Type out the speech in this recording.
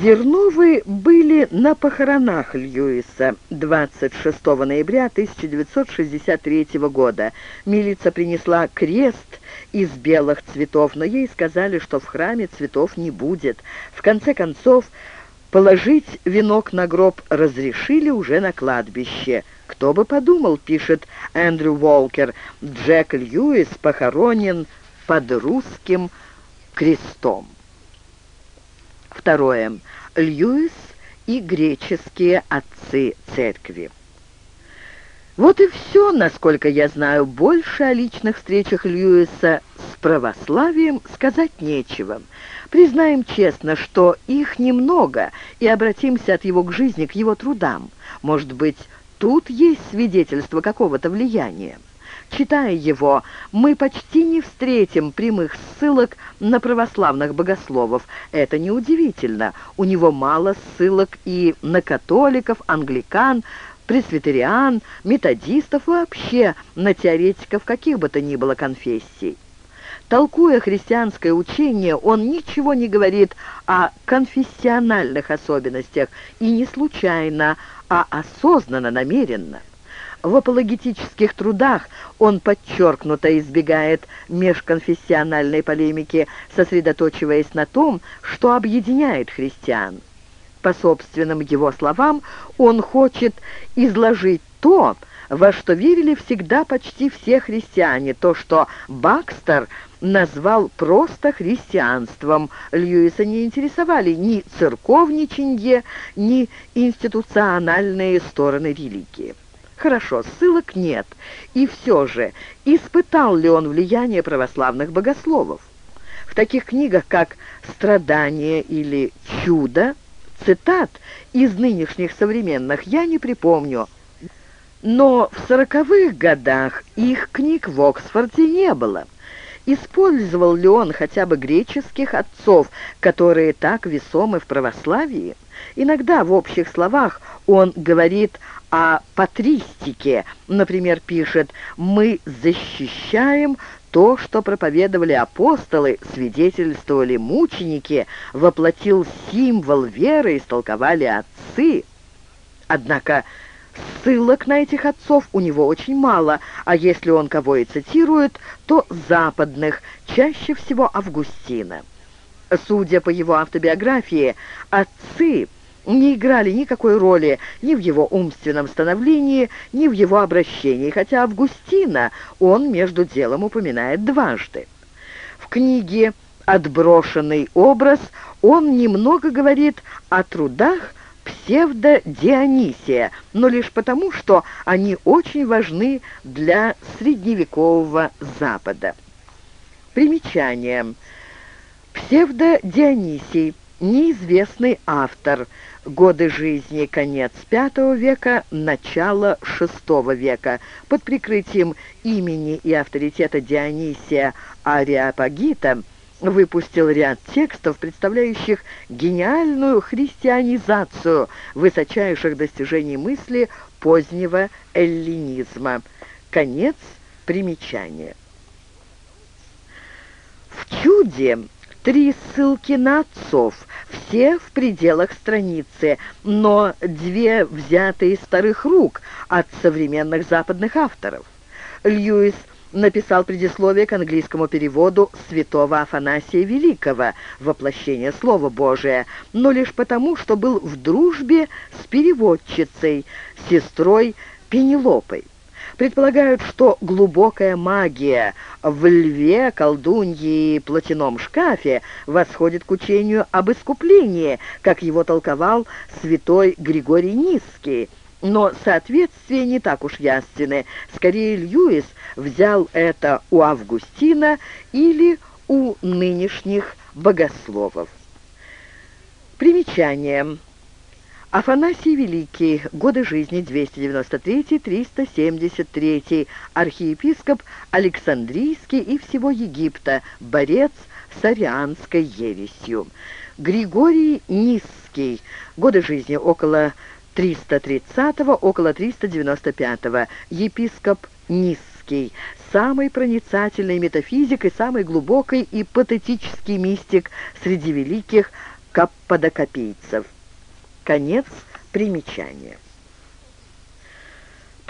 Дерновы были на похоронах Льюиса 26 ноября 1963 года. Милица принесла крест из белых цветов, но ей сказали, что в храме цветов не будет. В конце концов, положить венок на гроб разрешили уже на кладбище. «Кто бы подумал», — пишет Эндрю Уолкер, — «Джек Льюис похоронен под русским крестом». Второе. Льюис и греческие отцы церкви. Вот и все, насколько я знаю. Больше о личных встречах Льюиса с православием сказать нечего. Признаем честно, что их немного, и обратимся от его к жизни, к его трудам. Может быть, тут есть свидетельство какого-то влияния. Читая его, мы почти не встретим прямых ссылок на православных богословов. Это неудивительно. У него мало ссылок и на католиков, англикан, пресвитериан, методистов вообще, на теоретиков каких бы то ни было конфессий. Толкуя христианское учение, он ничего не говорит о конфессиональных особенностях, и не случайно, а осознанно, намеренно. В апологетических трудах он подчеркнуто избегает межконфессиональной полемики, сосредоточиваясь на том, что объединяет христиан. По собственным его словам, он хочет изложить то, во что верили всегда почти все христиане, то, что Бакстер назвал просто христианством. Льюиса не интересовали ни церковничанье, ни институциональные стороны религии. Хорошо, ссылок нет. И все же, испытал ли он влияние православных богословов? В таких книгах, как «Страдание» или «Чудо», цитат из нынешних современных я не припомню. Но в сороковых годах их книг в Оксфорде не было. Использовал ли он хотя бы греческих отцов, которые так весомы в православии? Иногда в общих словах он говорит о патристике, например, пишет «Мы защищаем то, что проповедовали апостолы, свидетельствовали мученики, воплотил символ веры, истолковали отцы». Однако ссылок на этих отцов у него очень мало, а если он кого и цитирует, то западных, чаще всего Августина. Судя по его автобиографии, отцы – не играли никакой роли ни в его умственном становлении, ни в его обращении, хотя Августина он между делом упоминает дважды. В книге «Отброшенный образ» он немного говорит о трудах псевдо-Дионисия, но лишь потому, что они очень важны для средневекового Запада. Примечание. Псевдо-Дионисий – неизвестный автор – Годы жизни конец V века, начало VI века. Под прикрытием имени и авторитета Дионисия Ариапагита выпустил ряд текстов, представляющих гениальную христианизацию высочайших достижений мысли позднего эллинизма. Конец примечания. В «Чуде» три ссылки на отцов – все в пределах страницы, но две взяты из старых рук от современных западных авторов. Льюис написал предисловие к английскому переводу святого Афанасия Великого «Воплощение Слова Божия», но лишь потому, что был в дружбе с переводчицей, сестрой Пенелопой. Предполагают, что глубокая магия в льве, колдунье и платяном шкафе восходит к учению об искуплении, как его толковал святой Григорий Низкий. Но соответствия не так уж ясны. Скорее, Льюис взял это у Августина или у нынешних богословов. Примечание. Афанасий Великий. Годы жизни 293-373. Архиепископ Александрийский и всего Египта. Борец с арианской ересью. Григорий Низкий. Годы жизни около 330-го, около 395-го. Епископ Низкий. Самый проницательный метафизик и самый глубокий и патетический мистик среди великих каппадокопийцев. Конец примечания.